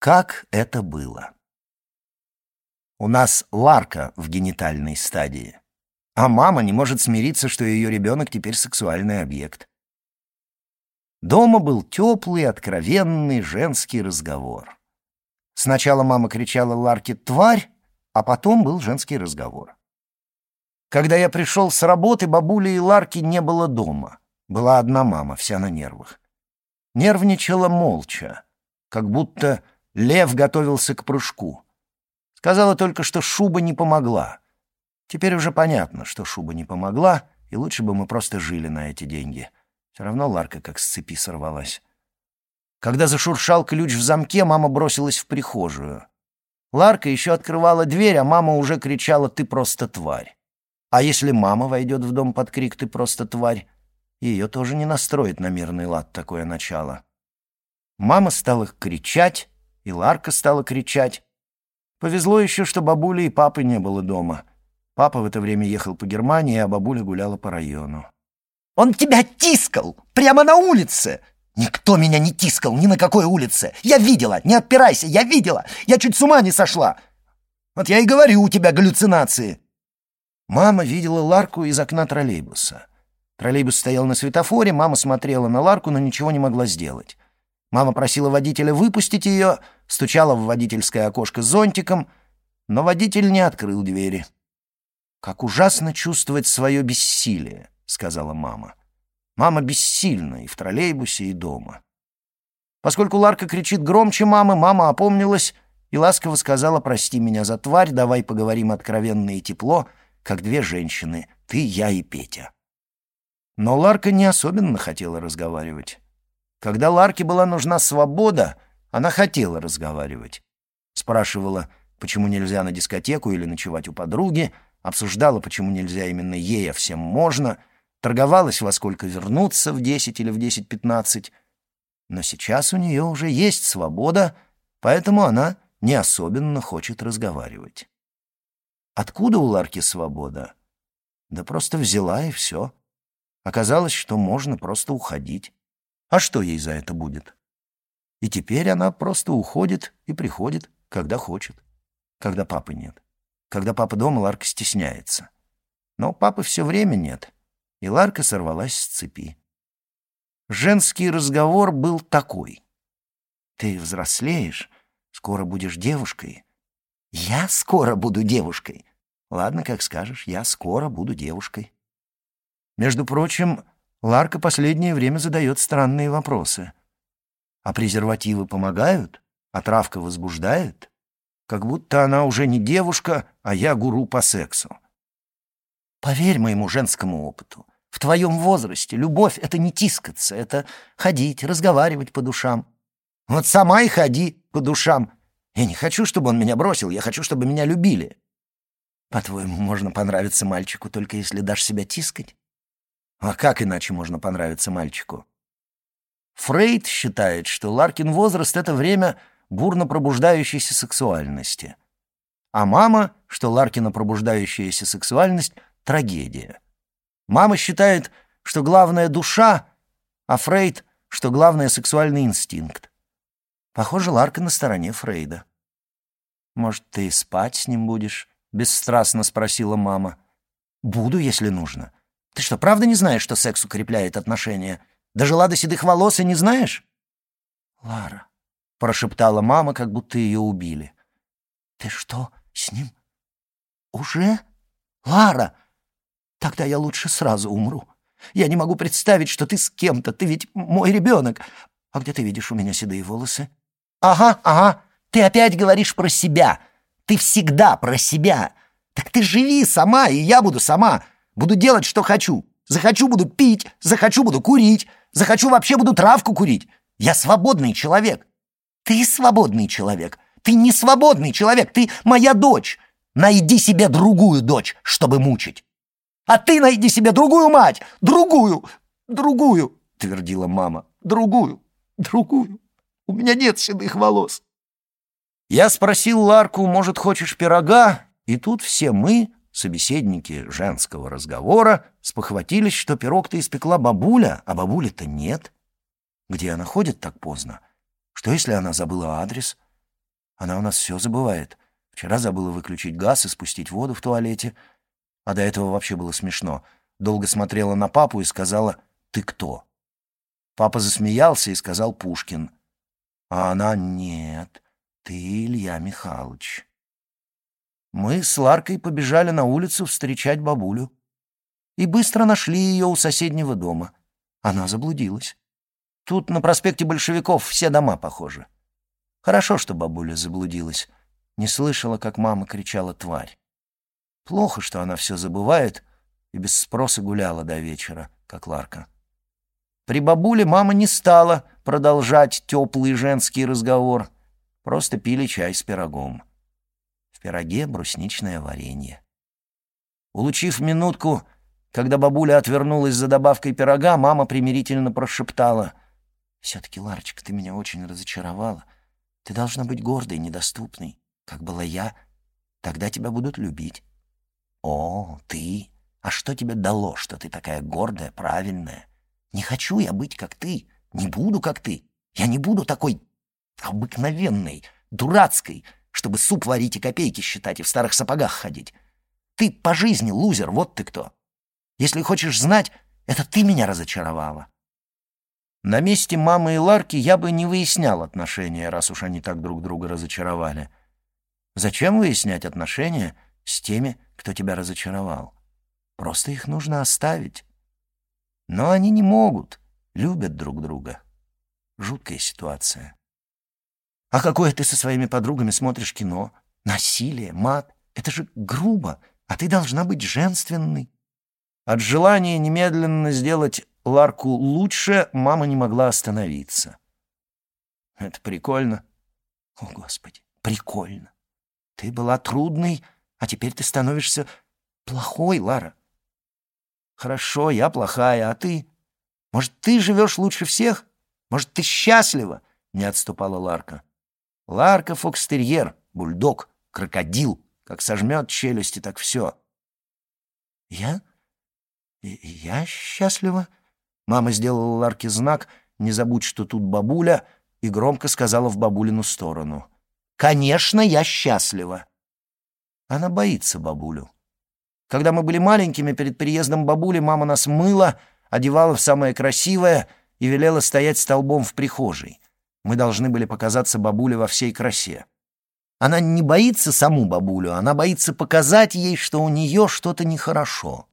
Как это было? У нас Ларка в генитальной стадии, а мама не может смириться, что ее ребенок теперь сексуальный объект. Дома был теплый, откровенный женский разговор. Сначала мама кричала Ларке «тварь», а потом был женский разговор. Когда я пришел с работы, бабули и Ларки не было дома. Была одна мама, вся на нервах. Нервничала молча, как будто лев готовился к прыжку. Сказала только, что шуба не помогла. Теперь уже понятно, что шуба не помогла, и лучше бы мы просто жили на эти деньги — все равно Ларка как с цепи сорвалась. Когда зашуршал ключ в замке, мама бросилась в прихожую. Ларка еще открывала дверь, а мама уже кричала «ты просто тварь». А если мама войдет в дом под крик «ты просто тварь», ее тоже не настроит на мирный лад такое начало. Мама стала кричать, и Ларка стала кричать. Повезло еще, что бабули и папы не было дома. Папа в это время ехал по Германии, а бабуля гуляла по району. Он тебя тискал! Прямо на улице!» «Никто меня не тискал ни на какой улице! Я видела! Не отпирайся! Я видела! Я чуть с ума не сошла! Вот я и говорю, у тебя галлюцинации!» Мама видела Ларку из окна троллейбуса. Троллейбус стоял на светофоре, мама смотрела на Ларку, но ничего не могла сделать. Мама просила водителя выпустить ее, стучала в водительское окошко зонтиком, но водитель не открыл двери. Как ужасно чувствовать свое бессилие сказала мама. Мама бессильна и в троллейбусе, и дома. Поскольку Ларка кричит громче мамы, мама опомнилась и ласково сказала «Прости меня за тварь, давай поговорим откровенно и тепло, как две женщины, ты, я и Петя». Но Ларка не особенно хотела разговаривать. Когда Ларке была нужна свобода, она хотела разговаривать. Спрашивала, почему нельзя на дискотеку или ночевать у подруги, обсуждала, почему нельзя именно ей, а всем можно — торговалась во сколько вернуться, в десять или в десять-пятнадцать. Но сейчас у нее уже есть свобода, поэтому она не особенно хочет разговаривать. Откуда у Ларки свобода? Да просто взяла и все. Оказалось, что можно просто уходить. А что ей за это будет? И теперь она просто уходит и приходит, когда хочет. Когда папы нет. Когда папа дома, Ларка стесняется. Но папы все время нет — и Ларка сорвалась с цепи. Женский разговор был такой. «Ты взрослеешь, скоро будешь девушкой». «Я скоро буду девушкой». «Ладно, как скажешь, я скоро буду девушкой». Между прочим, Ларка последнее время задает странные вопросы. А презервативы помогают? А травка возбуждает? Как будто она уже не девушка, а я гуру по сексу. Поверь моему женскому опыту. В твоем возрасте любовь — это не тискаться, это ходить, разговаривать по душам. Вот сама и ходи по душам. Я не хочу, чтобы он меня бросил, я хочу, чтобы меня любили. По-твоему, можно понравиться мальчику, только если дашь себя тискать? А как иначе можно понравиться мальчику? Фрейд считает, что Ларкин возраст — это время бурно пробуждающейся сексуальности. А мама, что Ларкина пробуждающаяся сексуальность — трагедия. Мама считает, что главное — душа, а Фрейд, что главное — сексуальный инстинкт. Похоже, Ларка на стороне Фрейда. «Может, ты спать с ним будешь?» — бесстрастно спросила мама. «Буду, если нужно. Ты что, правда не знаешь, что секс укрепляет отношения? Дожила до седых волос и не знаешь?» «Лара», — прошептала мама, как будто ее убили. «Ты что, с ним? Уже? Лара!» Тогда я лучше сразу умру. Я не могу представить, что ты с кем-то. Ты ведь мой ребенок. А где ты видишь у меня седые волосы? Ага, ага. Ты опять говоришь про себя. Ты всегда про себя. Так ты живи сама, и я буду сама. Буду делать, что хочу. Захочу, буду пить. Захочу, буду курить. Захочу, вообще буду травку курить. Я свободный человек. Ты свободный человек. Ты не свободный человек. Ты моя дочь. Найди себе другую дочь, чтобы мучить. А ты найди себе другую мать! Другую! Другую!» — твердила мама. «Другую! Другую! У меня нет седых волос!» Я спросил Ларку, может, хочешь пирога? И тут все мы, собеседники женского разговора, спохватились, что пирог-то испекла бабуля, а бабули-то нет. Где она ходит так поздно? Что, если она забыла адрес? Она у нас все забывает. Вчера забыла выключить газ и спустить воду в туалете. А до этого вообще было смешно. Долго смотрела на папу и сказала «Ты кто?». Папа засмеялся и сказал «Пушкин». А она «Нет, ты Илья Михайлович». Мы с Ларкой побежали на улицу встречать бабулю. И быстро нашли ее у соседнего дома. Она заблудилась. Тут на проспекте Большевиков все дома похожи. Хорошо, что бабуля заблудилась. Не слышала, как мама кричала «тварь». Плохо, что она все забывает и без спроса гуляла до вечера, как Ларка. При бабуле мама не стала продолжать теплый женский разговор. Просто пили чай с пирогом. В пироге брусничное варенье. Улучив минутку, когда бабуля отвернулась за добавкой пирога, мама примирительно прошептала. «Все-таки, Ларочка, ты меня очень разочаровала. Ты должна быть гордой, недоступной, как была я. Тогда тебя будут любить». «О, ты? А что тебе дало, что ты такая гордая, правильная? Не хочу я быть как ты, не буду как ты. Я не буду такой обыкновенной, дурацкой, чтобы суп варить и копейки считать и в старых сапогах ходить. Ты по жизни лузер, вот ты кто. Если хочешь знать, это ты меня разочаровала. На месте мамы и Ларки я бы не выяснял отношения, раз уж они так друг друга разочаровали. Зачем выяснять отношения с теми, кто тебя разочаровал? Просто их нужно оставить. Но они не могут, любят друг друга. Жуткая ситуация. А какое ты со своими подругами смотришь кино? Насилие, мат — это же грубо, а ты должна быть женственной. От желания немедленно сделать Ларку лучше, мама не могла остановиться. Это прикольно. О, Господи, прикольно. Ты была трудной, а теперь ты становишься плохой, Лара. Хорошо, я плохая, а ты? Может, ты живешь лучше всех? Может, ты счастлива? Не отступала Ларка. Ларка фокстерьер, бульдог, крокодил. Как сожмет челюсти, так все. Я? Я счастлива? Мама сделала Ларке знак «Не забудь, что тут бабуля», и громко сказала в бабулину сторону. «Конечно, я счастлива!» Она боится бабулю. Когда мы были маленькими, перед приездом бабули мама нас мыла, одевала в самое красивое и велела стоять столбом в прихожей. Мы должны были показаться бабуле во всей красе. Она не боится саму бабулю, она боится показать ей, что у нее что-то нехорошо.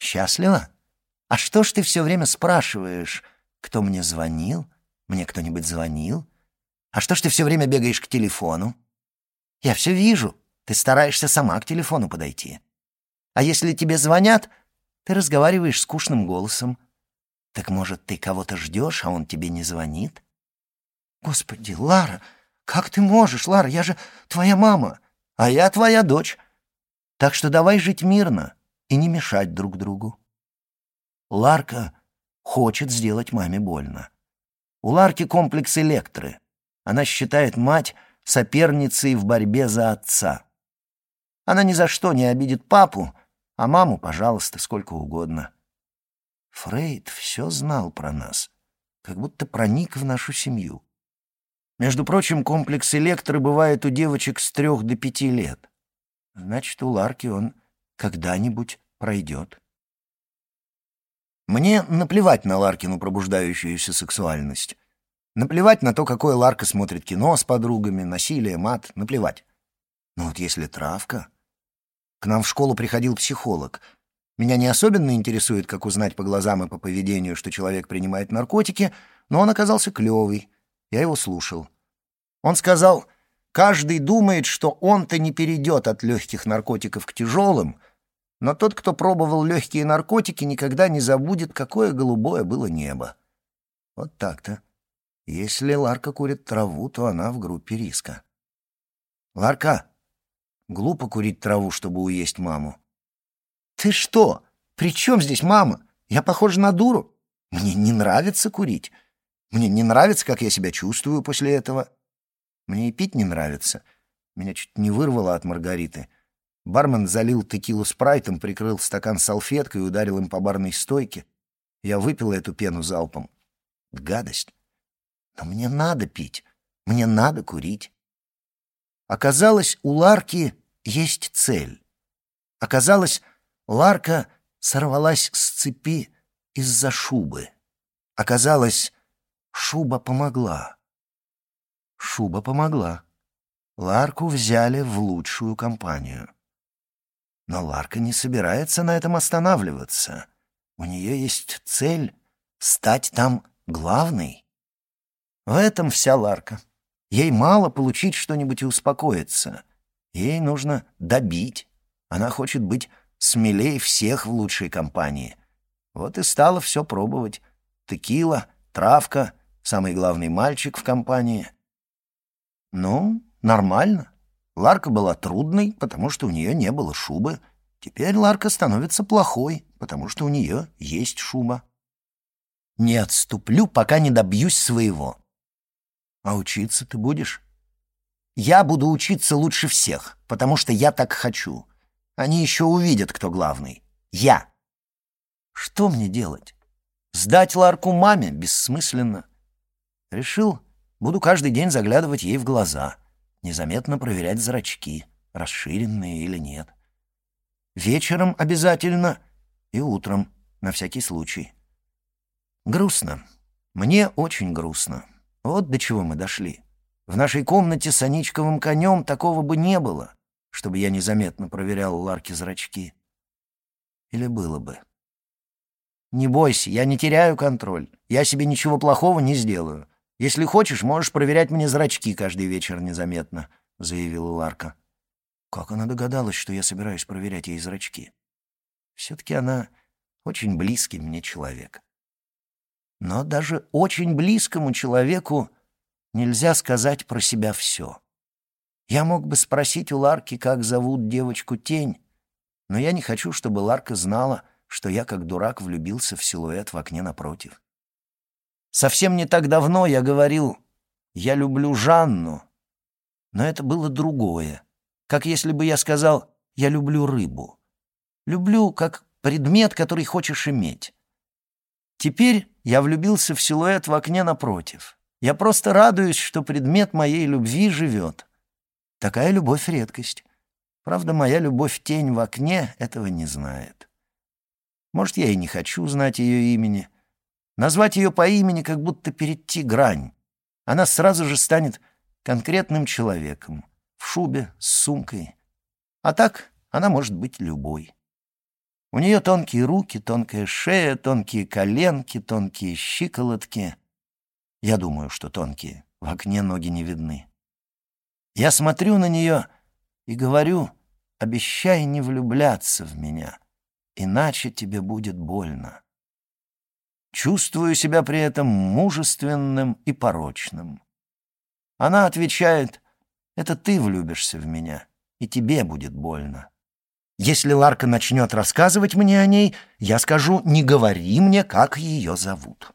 Счастлива? А что ж ты все время спрашиваешь, кто мне звонил? Мне кто-нибудь звонил? А что ж ты все время бегаешь к телефону? Я все вижу. Ты стараешься сама к телефону подойти. А если тебе звонят, ты разговариваешь скучным голосом. Так, может, ты кого-то ждешь, а он тебе не звонит? Господи, Лара, как ты можешь, Лара? Я же твоя мама, а я твоя дочь. Так что давай жить мирно и не мешать друг другу. Ларка хочет сделать маме больно. У Ларки комплекс электры. Она считает мать соперницей в борьбе за отца. Она ни за что не обидит папу, а маму, пожалуйста, сколько угодно. Фрейд все знал про нас, как будто проник в нашу семью. Между прочим, комплекс электры бывает у девочек с трех до пяти лет. Значит, у Ларки он когда-нибудь пройдет. Мне наплевать на Ларкину пробуждающуюся сексуальность. Наплевать на то, какое Ларка смотрит кино с подругами, насилие, мат, наплевать. Но вот если травка... К нам в школу приходил психолог. Меня не особенно интересует, как узнать по глазам и по поведению, что человек принимает наркотики, но он оказался клевый. Я его слушал. Он сказал, каждый думает, что он-то не перейдет от легких наркотиков к тяжелым — но тот, кто пробовал легкие наркотики, никогда не забудет, какое голубое было небо. Вот так-то. Если Ларка курит траву, то она в группе риска. «Ларка, глупо курить траву, чтобы уесть маму». «Ты что? При чем здесь мама? Я похожа на дуру. Мне не нравится курить. Мне не нравится, как я себя чувствую после этого. Мне и пить не нравится. Меня чуть не вырвало от Маргариты». Бармен залил текилу спрайтом, прикрыл стакан салфеткой и ударил им по барной стойке. Я выпил эту пену залпом. Гадость. Но мне надо пить. Мне надо курить. Оказалось, у Ларки есть цель. Оказалось, Ларка сорвалась с цепи из-за шубы. Оказалось, шуба помогла. Шуба помогла. Ларку взяли в лучшую компанию. Но Ларка не собирается на этом останавливаться. У нее есть цель — стать там главной. В этом вся Ларка. Ей мало получить что-нибудь и успокоиться. Ей нужно добить. Она хочет быть смелее всех в лучшей компании. Вот и стала все пробовать. Текила, травка, самый главный мальчик в компании. Ну, нормально. Ларка была трудной, потому что у нее не было шубы. Теперь Ларка становится плохой, потому что у нее есть шуба. Не отступлю, пока не добьюсь своего. А учиться ты будешь? Я буду учиться лучше всех, потому что я так хочу. Они еще увидят, кто главный. Я. Что мне делать? Сдать Ларку маме бессмысленно. Решил, буду каждый день заглядывать ей в глаза, незаметно проверять зрачки, расширенные или нет. Вечером обязательно и утром, на всякий случай. Грустно. Мне очень грустно. Вот до чего мы дошли. В нашей комнате с Аничковым конем такого бы не было, чтобы я незаметно проверял Ларки зрачки. Или было бы. Не бойся, я не теряю контроль. Я себе ничего плохого не сделаю. Если хочешь, можешь проверять мне зрачки каждый вечер незаметно», — заявила Ларка. Как она догадалась, что я собираюсь проверять ей зрачки? Все-таки она очень близкий мне человек. Но даже очень близкому человеку нельзя сказать про себя все. Я мог бы спросить у Ларки, как зовут девочку Тень, но я не хочу, чтобы Ларка знала, что я, как дурак, влюбился в силуэт в окне напротив. Совсем не так давно я говорил «я люблю Жанну», но это было другое, как если бы я сказал «я люблю рыбу». Люблю как предмет, который хочешь иметь. Теперь я влюбился в силуэт в окне напротив. Я просто радуюсь, что предмет моей любви живет. Такая любовь — редкость. Правда, моя любовь-тень в окне этого не знает. Может, я и не хочу знать ее имени. Назвать ее по имени, как будто перейти грань. Она сразу же станет конкретным человеком, в шубе, с сумкой. А так она может быть любой. У нее тонкие руки, тонкая шея, тонкие коленки, тонкие щиколотки. Я думаю, что тонкие. В окне ноги не видны. Я смотрю на нее и говорю, обещай не влюбляться в меня иначе тебе будет больно. Чувствую себя при этом мужественным и порочным. Она отвечает, это ты влюбишься в меня, и тебе будет больно. Если Ларка начнет рассказывать мне о ней, я скажу, не говори мне, как ее зовут.